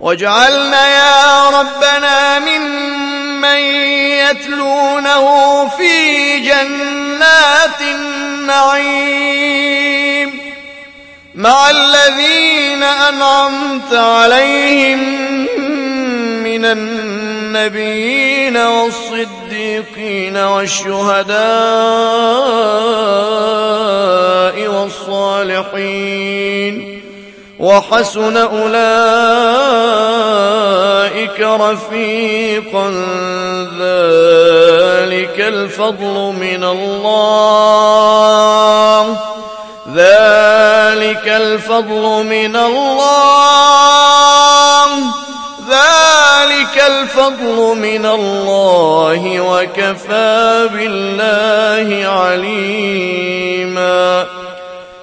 واجعلنا يا ربنا ممن يتلونه في جنات النعيم مع الذين أنعمت عليهم من النبيين والصديقين والشهداء والصالحين وحسن أولئك رفيقا. ذلك الفضل من الله. ذلك الفضل من الله. ذلك الفضل من الله. وكفى بالله عليما